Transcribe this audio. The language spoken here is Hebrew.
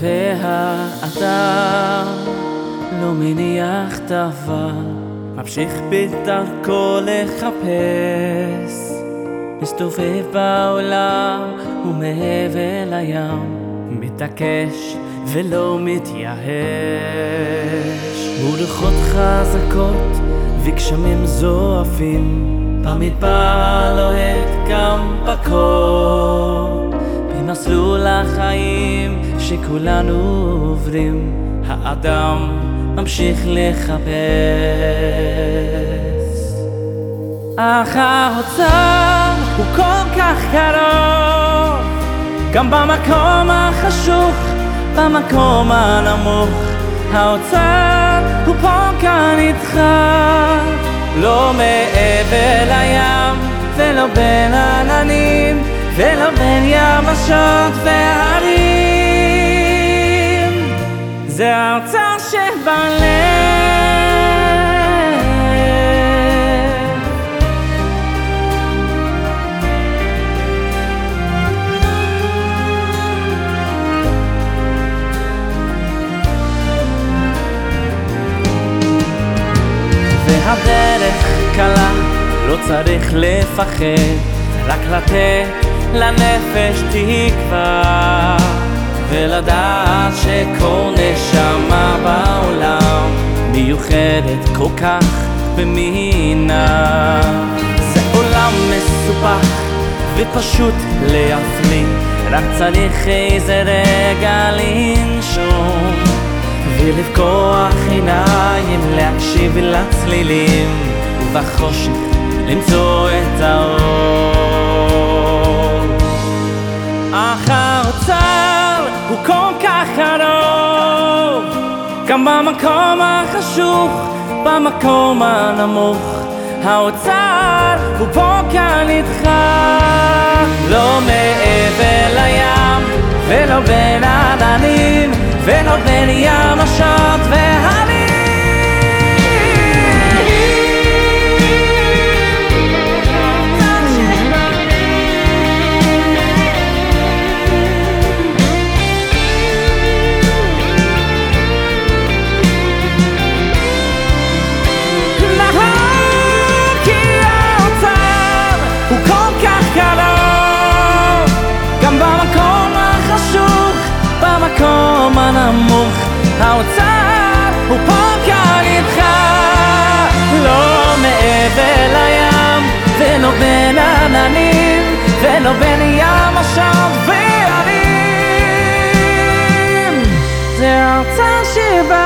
והאדם לא מניח דבר, ממשיך בדרכו לחפש, מסתובב בעולם ומעבר לים, מתעקש ולא מתייאש. מוליכות חזקות וגשמים זועפים, במדבר לוהט שכולנו עוברים, האדם ממשיך לחפש. אך האוצר הוא כל כך קרוב, גם במקום החשוך, במקום הנמוך, האוצר הוא פה כאן איתך, לא מעבר לים ולא בין עננים ולא בין יבשות והרים והדרך קלה, לא צריך לפחד, רק לתת לנפש תקווה, ולדעת שכל נשמה בעולם מיוחדת כל כך במינה. זה עולם מסופח ופשוט להפליא, רק צריך איזה רגע לנשום. ולפקוח עיניים להקשיב לצלילים ובחושך למצוא את האור. אך האוצר הוא כל כך קרוב גם במקום החשוך, במקום הנמוך. האוצר הוא פה כאן איתך. לא מעבר לים ולא בין עננים ולא בין ימשות והרים והרים זה האוצר שבא